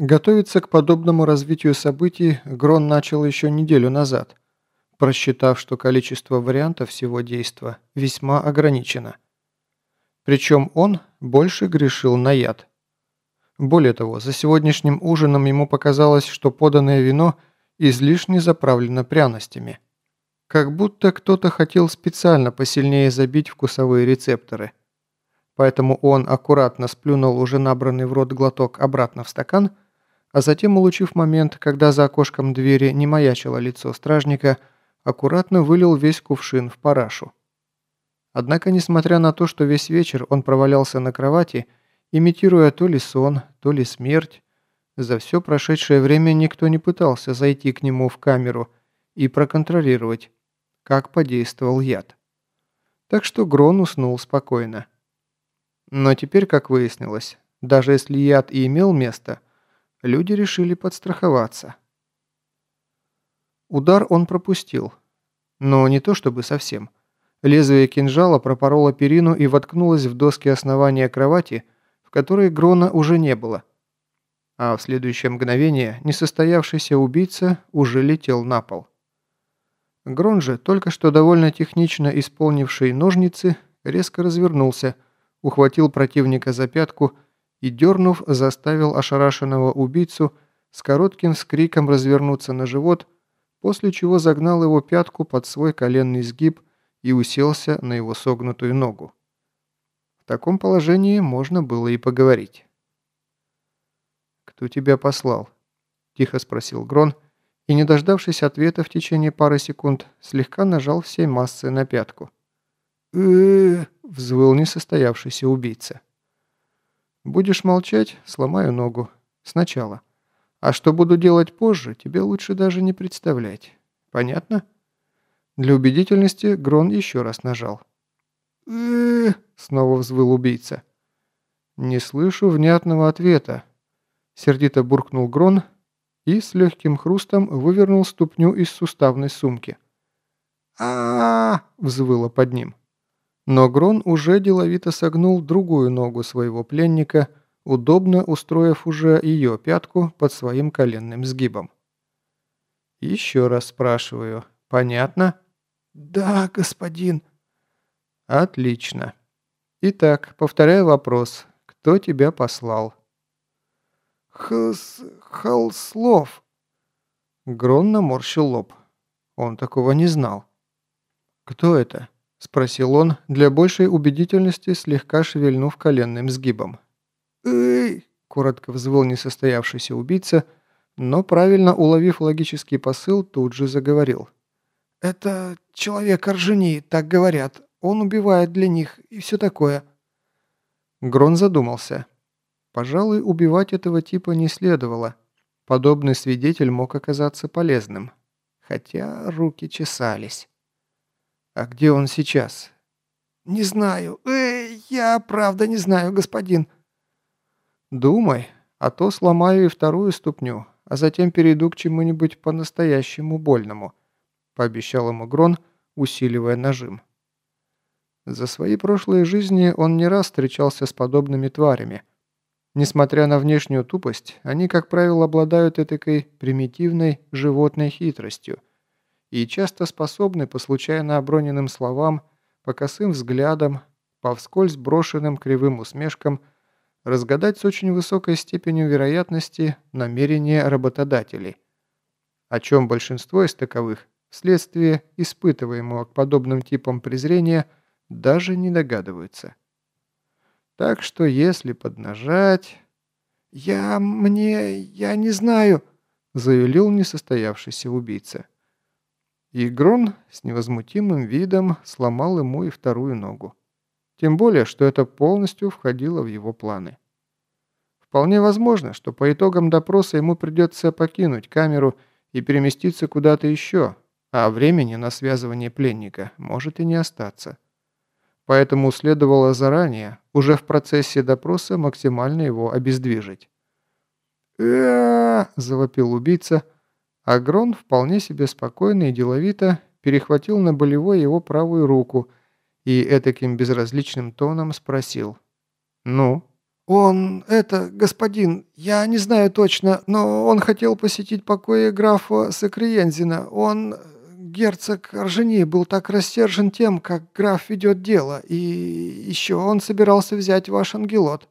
Готовиться к подобному развитию событий Грон начал еще неделю назад, просчитав, что количество вариантов всего действа весьма ограничено. Причем он больше грешил на яд. Более того, за сегодняшним ужином ему показалось, что поданное вино излишне заправлено пряностями. Как будто кто-то хотел специально посильнее забить вкусовые рецепторы. Поэтому он аккуратно сплюнул уже набранный в рот глоток обратно в стакан – а затем, улучив момент, когда за окошком двери не маячило лицо стражника, аккуратно вылил весь кувшин в парашу. Однако, несмотря на то, что весь вечер он провалялся на кровати, имитируя то ли сон, то ли смерть, за все прошедшее время никто не пытался зайти к нему в камеру и проконтролировать, как подействовал яд. Так что Грон уснул спокойно. Но теперь, как выяснилось, даже если яд и имел место – люди решили подстраховаться. Удар он пропустил. Но не то чтобы совсем. Лезвие кинжала пропороло перину и воткнулось в доски основания кровати, в которой Грона уже не было. А в следующее мгновение несостоявшийся убийца уже летел на пол. Грон же, только что довольно технично исполнивший ножницы, резко развернулся, ухватил противника за пятку и, дернув, заставил ошарашенного убийцу с коротким скриком развернуться на живот, после чего загнал его пятку под свой коленный сгиб и уселся на его согнутую ногу. В таком положении можно было и поговорить. «Кто тебя послал?» – тихо спросил Грон, и, не дождавшись ответа в течение пары секунд, слегка нажал всей массой на пятку. э взвыл несостоявшийся убийца. Будешь молчать, сломаю ногу. Сначала. А что буду делать позже, тебе лучше даже не представлять. Понятно? Для убедительности Грон еще раз нажал. снова взвыл убийца. «Не слышу внятного ответа», — сердито буркнул Грон и с легким хрустом вывернул ступню из суставной сумки. а, взвыло под ним. Но Грон уже деловито согнул другую ногу своего пленника, удобно устроив уже ее пятку под своим коленным сгибом. «Еще раз спрашиваю. Понятно?» «Да, господин». «Отлично. Итак, повторяю вопрос. Кто тебя послал?» «Хс... Холслов». Грон наморщил лоб. Он такого не знал. «Кто это?» – спросил он, для большей убедительности слегка шевельнув коленным сгибом. «Эй!» – коротко взвыл несостоявшийся убийца, но, правильно уловив логический посыл, тут же заговорил. «Это человек Оржени, так говорят. Он убивает для них и все такое». Грон задумался. Пожалуй, убивать этого типа не следовало. Подобный свидетель мог оказаться полезным. Хотя руки чесались. «А где он сейчас?» «Не знаю. Э, я правда не знаю, господин». «Думай, а то сломаю и вторую ступню, а затем перейду к чему-нибудь по-настоящему больному», пообещал ему Грон, усиливая нажим. За свои прошлые жизни он не раз встречался с подобными тварями. Несмотря на внешнюю тупость, они, как правило, обладают этакой примитивной животной хитростью – и часто способны по случайно оброненным словам, по косым взглядам, по вскользь брошенным кривым усмешкам разгадать с очень высокой степенью вероятности намерения работодателей, о чем большинство из таковых вследствие испытываемого к подобным типам презрения даже не догадываются. Так что если поднажать... «Я... мне... я не знаю», — заявил несостоявшийся убийца. И Грон с невозмутимым видом сломал ему и вторую ногу. Тем более, что это полностью входило в его планы. Вполне возможно, что по итогам допроса ему придется покинуть камеру и переместиться куда-то еще, а времени на связывание пленника может и не остаться. Поэтому следовало заранее, уже в процессе допроса, максимально его обездвижить. Завопил убийца – Агрон вполне себе спокойно и деловито перехватил на болевой его правую руку и этаким безразличным тоном спросил. «Ну?» «Он, это, господин, я не знаю точно, но он хотел посетить покои графа Сакриензина. Он, герцог Аржени, был так растержен тем, как граф ведет дело, и еще он собирался взять ваш ангелот».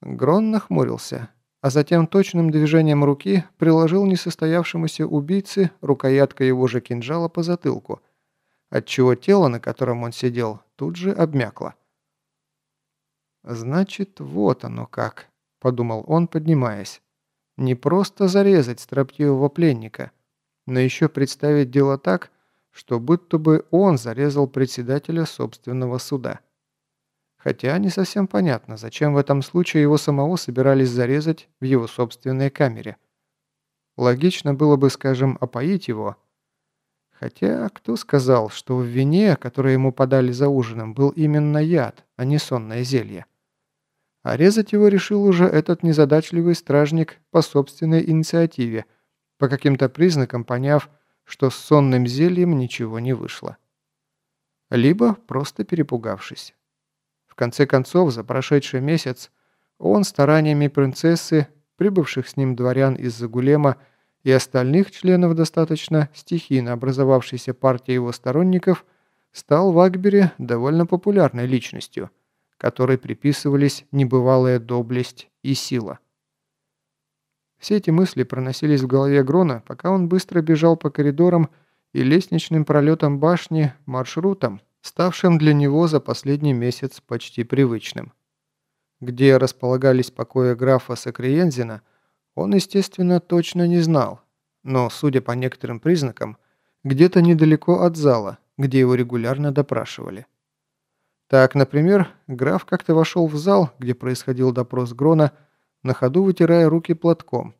Грон нахмурился, а затем точным движением руки приложил несостоявшемуся убийце рукоятка его же кинжала по затылку, отчего тело, на котором он сидел, тут же обмякло. «Значит, вот оно как», – подумал он, поднимаясь. «Не просто зарезать строптивого пленника, но еще представить дело так, что будто бы он зарезал председателя собственного суда. Хотя не совсем понятно, зачем в этом случае его самого собирались зарезать в его собственной камере. Логично было бы, скажем, опоить его. Хотя кто сказал, что в вине, которое ему подали за ужином, был именно яд, а не сонное зелье? А резать его решил уже этот незадачливый стражник по собственной инициативе, по каким-то признакам поняв, что с сонным зельем ничего не вышло. Либо просто перепугавшись. В конце концов, за прошедший месяц он стараниями принцессы, прибывших с ним дворян из Загулема и остальных членов достаточно стихийно образовавшейся партии его сторонников, стал в Акбере довольно популярной личностью – которой приписывались небывалая доблесть и сила. Все эти мысли проносились в голове Грона, пока он быстро бежал по коридорам и лестничным пролетам башни маршрутом, ставшим для него за последний месяц почти привычным. Где располагались покои графа Сакриензина, он, естественно, точно не знал, но, судя по некоторым признакам, где-то недалеко от зала, где его регулярно допрашивали. Так, например, граф как-то вошел в зал, где происходил допрос Грона, на ходу вытирая руки платком,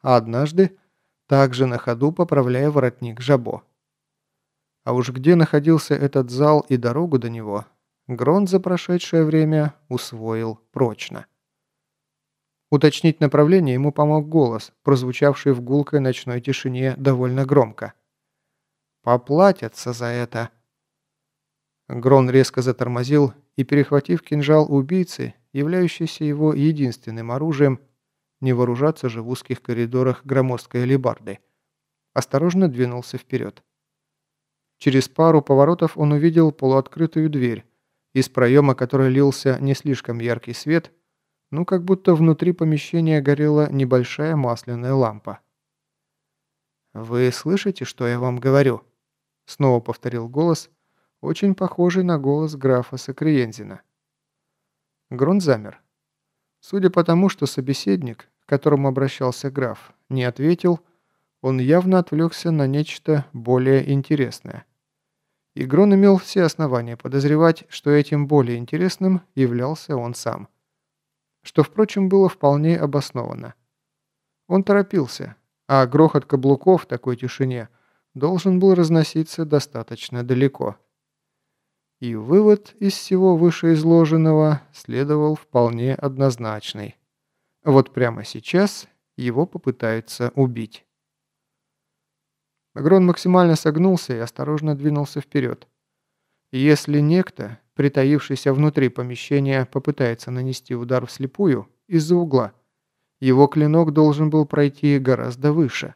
а однажды также на ходу поправляя воротник жабо. А уж где находился этот зал и дорогу до него, Грон за прошедшее время усвоил прочно. Уточнить направление ему помог голос, прозвучавший в гулкой ночной тишине довольно громко. «Поплатятся за это!» Грон резко затормозил и, перехватив кинжал убийцы, являющийся его единственным оружием, не вооружаться же в узких коридорах громоздкой алебарды, осторожно двинулся вперед. Через пару поворотов он увидел полуоткрытую дверь, из проема которой лился не слишком яркий свет, ну как будто внутри помещения горела небольшая масляная лампа. «Вы слышите, что я вам говорю?» Снова повторил голос, очень похожий на голос графа Сакриензина. Грон замер. Судя по тому, что собеседник, к которому обращался граф, не ответил, он явно отвлекся на нечто более интересное. И Грон имел все основания подозревать, что этим более интересным являлся он сам. Что, впрочем, было вполне обосновано. Он торопился, а грохот каблуков в такой тишине должен был разноситься достаточно далеко. И вывод из всего вышеизложенного следовал вполне однозначный. Вот прямо сейчас его попытаются убить. Грон максимально согнулся и осторожно двинулся вперед. Если некто, притаившийся внутри помещения, попытается нанести удар вслепую из-за угла, его клинок должен был пройти гораздо выше.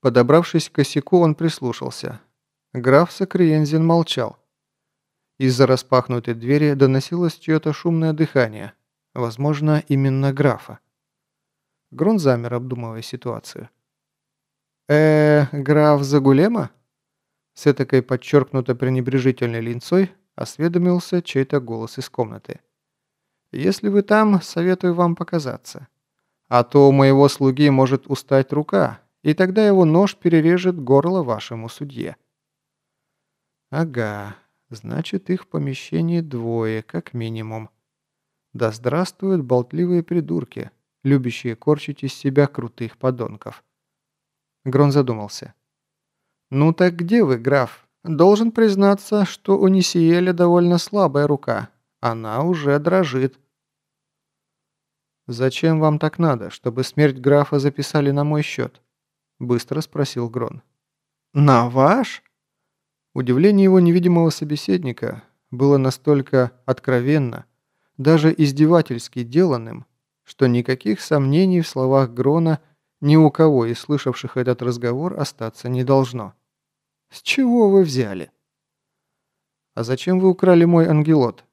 Подобравшись к косяку, он прислушался. Граф Сакриензин молчал. Из-за распахнутой двери доносилось чье-то шумное дыхание. Возможно, именно графа. Грон замер, обдумывая ситуацию. Э граф Загулема?» С этакой подчеркнуто пренебрежительной линцой осведомился чей-то голос из комнаты. «Если вы там, советую вам показаться. А то у моего слуги может устать рука, и тогда его нож перережет горло вашему судье». «Ага, Значит, их в помещении двое, как минимум. Да здравствуют болтливые придурки, любящие корчить из себя крутых подонков. Грон задумался. «Ну так где вы, граф? Должен признаться, что у Нисиеля довольно слабая рука. Она уже дрожит». «Зачем вам так надо, чтобы смерть графа записали на мой счет?» Быстро спросил Грон. «На ваш?» Удивление его невидимого собеседника было настолько откровенно, даже издевательски деланным, что никаких сомнений в словах Грона ни у кого из слышавших этот разговор остаться не должно. «С чего вы взяли?» «А зачем вы украли мой ангелот?»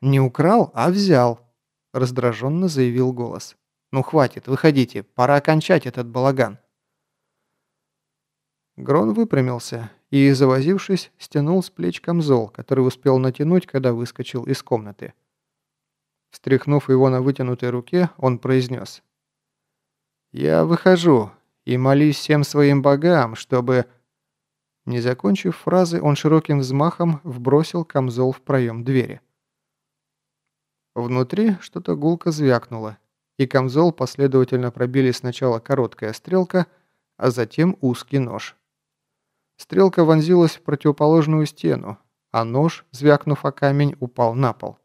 «Не украл, а взял», – раздраженно заявил голос. «Ну хватит, выходите, пора окончать этот балаган». Грон выпрямился и, завозившись, стянул с плеч камзол, который успел натянуть, когда выскочил из комнаты. Встряхнув его на вытянутой руке, он произнес. «Я выхожу и молюсь всем своим богам, чтобы...» Не закончив фразы, он широким взмахом вбросил камзол в проем двери. Внутри что-то гулко звякнуло, и камзол последовательно пробили сначала короткая стрелка, а затем узкий нож. Стрелка вонзилась в противоположную стену, а нож, звякнув о камень, упал на пол.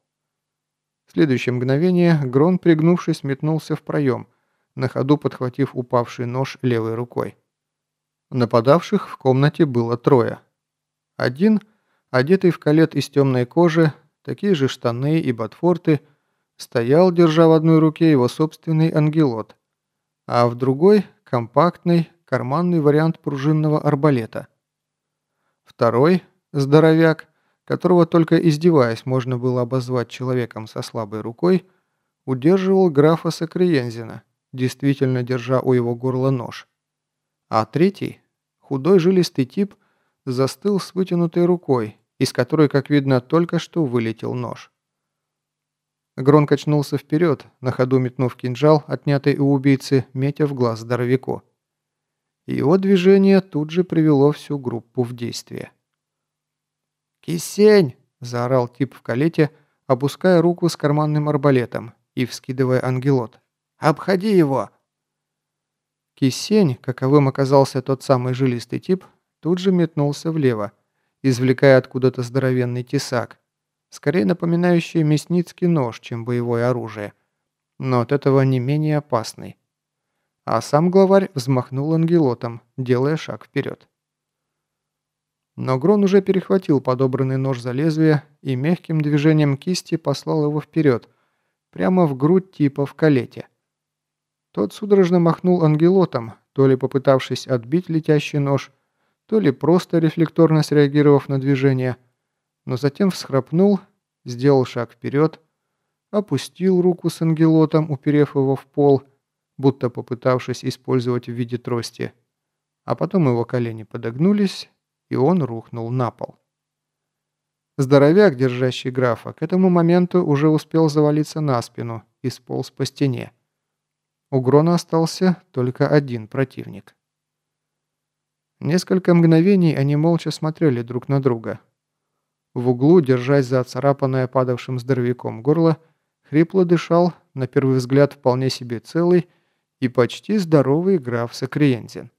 В следующее мгновение Грон, пригнувшись, метнулся в проем, на ходу подхватив упавший нож левой рукой. Нападавших в комнате было трое. Один, одетый в калет из темной кожи, такие же штаны и ботфорты, стоял, держа в одной руке его собственный ангелот, а в другой – компактный, карманный вариант пружинного арбалета. Второй – здоровяк, которого только издеваясь можно было обозвать человеком со слабой рукой, удерживал графа Сакриензина, действительно держа у его горла нож. А третий, худой жилистый тип, застыл с вытянутой рукой, из которой, как видно, только что вылетел нож. Грон качнулся вперед, на ходу метнув кинжал, отнятый у убийцы, метя в глаз здоровяку. Его движение тут же привело всю группу в действие. «Кисень!» – заорал тип в калете, опуская руку с карманным арбалетом и вскидывая ангелот. «Обходи его!» Кисень, каковым оказался тот самый жилистый тип, тут же метнулся влево, извлекая откуда-то здоровенный тесак, скорее напоминающий мясницкий нож, чем боевое оружие, но от этого не менее опасный. А сам главарь взмахнул ангелотом, делая шаг вперед. Но Грон уже перехватил подобранный нож за лезвие и мягким движением кисти послал его вперед, прямо в грудь типа в калете. Тот судорожно махнул ангелотом, то ли попытавшись отбить летящий нож, то ли просто рефлекторно среагировав на движение, но затем всхрапнул, сделал шаг вперед, опустил руку с ангелотом, уперев его в пол, будто попытавшись использовать в виде трости, а потом его колени подогнулись, и он рухнул на пол. Здоровяк, держащий графа, к этому моменту уже успел завалиться на спину и сполз по стене. У Грона остался только один противник. Несколько мгновений они молча смотрели друг на друга. В углу, держась за царапанное падавшим здоровяком горло, хрипло дышал, на первый взгляд вполне себе целый и почти здоровый граф Сакриензин.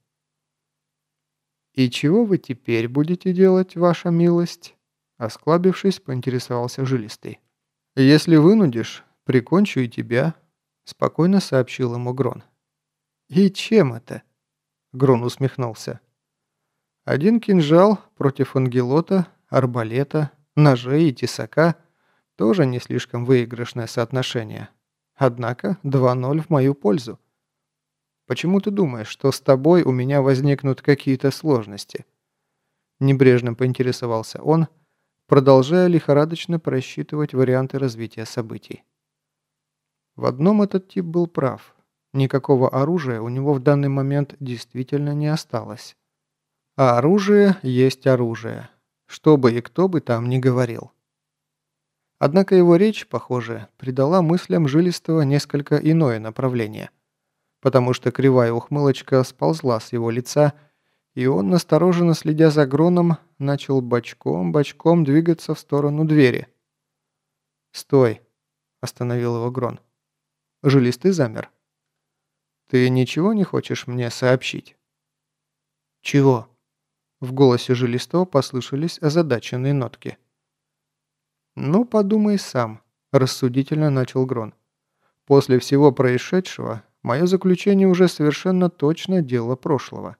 «И чего вы теперь будете делать, ваша милость?» Осклабившись, поинтересовался жилистый. «Если вынудишь, прикончу и тебя», — спокойно сообщил ему Грон. «И чем это?» Грон усмехнулся. Один кинжал против ангелота, арбалета, ножей и тесака – тоже не слишком выигрышное соотношение. Однако 2-0 в мою пользу. Почему ты думаешь, что с тобой у меня возникнут какие-то сложности?» Небрежно поинтересовался он, продолжая лихорадочно просчитывать варианты развития событий. В одном этот тип был прав. Никакого оружия у него в данный момент действительно не осталось. А оружие есть оружие, что бы и кто бы там ни говорил. Однако его речь, похоже, придала мыслям жилистого несколько иное направление, потому что кривая ухмылочка сползла с его лица, и он, настороженно следя за Гроном, начал бочком-бочком двигаться в сторону двери. «Стой!» – остановил его Грон. Жилистый замер. «Ты ничего не хочешь мне сообщить?» «Чего?» В голосе Жилистого послышались озадаченные нотки. «Ну, подумай сам», – рассудительно начал Грон. «После всего происшедшего, мое заключение уже совершенно точно дело прошлого.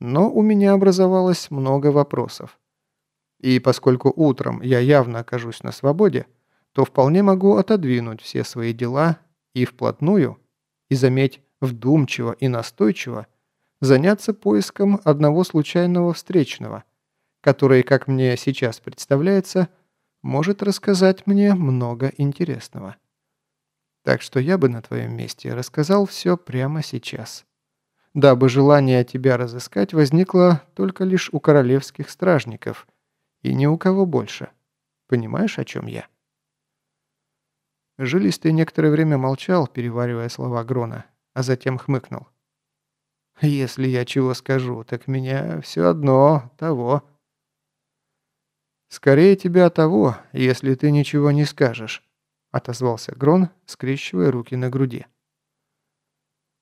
Но у меня образовалось много вопросов. И поскольку утром я явно окажусь на свободе, то вполне могу отодвинуть все свои дела и вплотную, и заметь вдумчиво и настойчиво, заняться поиском одного случайного встречного, который, как мне сейчас представляется, может рассказать мне много интересного. Так что я бы на твоем месте рассказал все прямо сейчас. Дабы желание тебя разыскать возникло только лишь у королевских стражников и ни у кого больше. Понимаешь, о чем я?» Жилистый некоторое время молчал, переваривая слова Грона, а затем хмыкнул. «Если я чего скажу, так меня все одно того». «Скорее тебя того, если ты ничего не скажешь», — отозвался Грон, скрещивая руки на груди.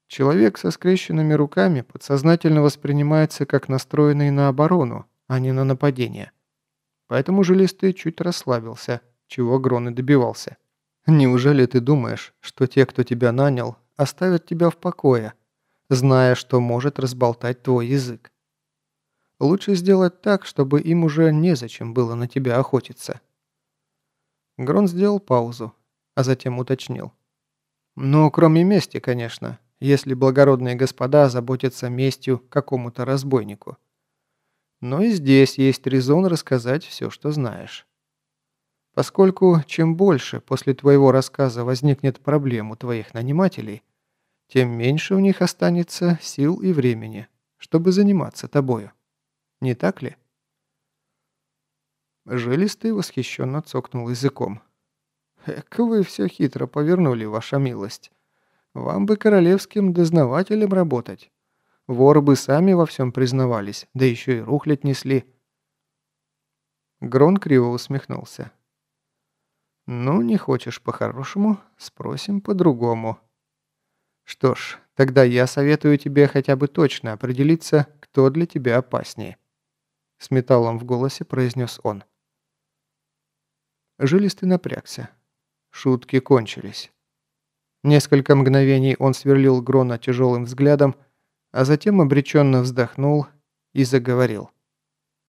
Человек со скрещенными руками подсознательно воспринимается как настроенный на оборону, а не на нападение. Поэтому жилистый чуть расслабился, чего Грон и добивался. Неужели ты думаешь, что те, кто тебя нанял, оставят тебя в покое, зная, что может разболтать твой язык? Лучше сделать так, чтобы им уже незачем было на тебя охотиться. Грон сделал паузу, а затем уточнил. «Ну, кроме мести, конечно, если благородные господа заботятся местью какому-то разбойнику. Но и здесь есть резон рассказать все, что знаешь». Поскольку чем больше после твоего рассказа возникнет проблем у твоих нанимателей, тем меньше у них останется сил и времени, чтобы заниматься тобою. Не так ли? Жилистый восхищенно цокнул языком. «Эк, вы все хитро повернули, ваша милость. Вам бы королевским дознавателем работать. Воры бы сами во всем признавались, да еще и рухлядь несли». Грон криво усмехнулся. «Ну, не хочешь по-хорошему, спросим по-другому». «Что ж, тогда я советую тебе хотя бы точно определиться, кто для тебя опаснее», с металлом в голосе произнес он. Жилистый напрягся. Шутки кончились. Несколько мгновений он сверлил Грона тяжелым взглядом, а затем обреченно вздохнул и заговорил.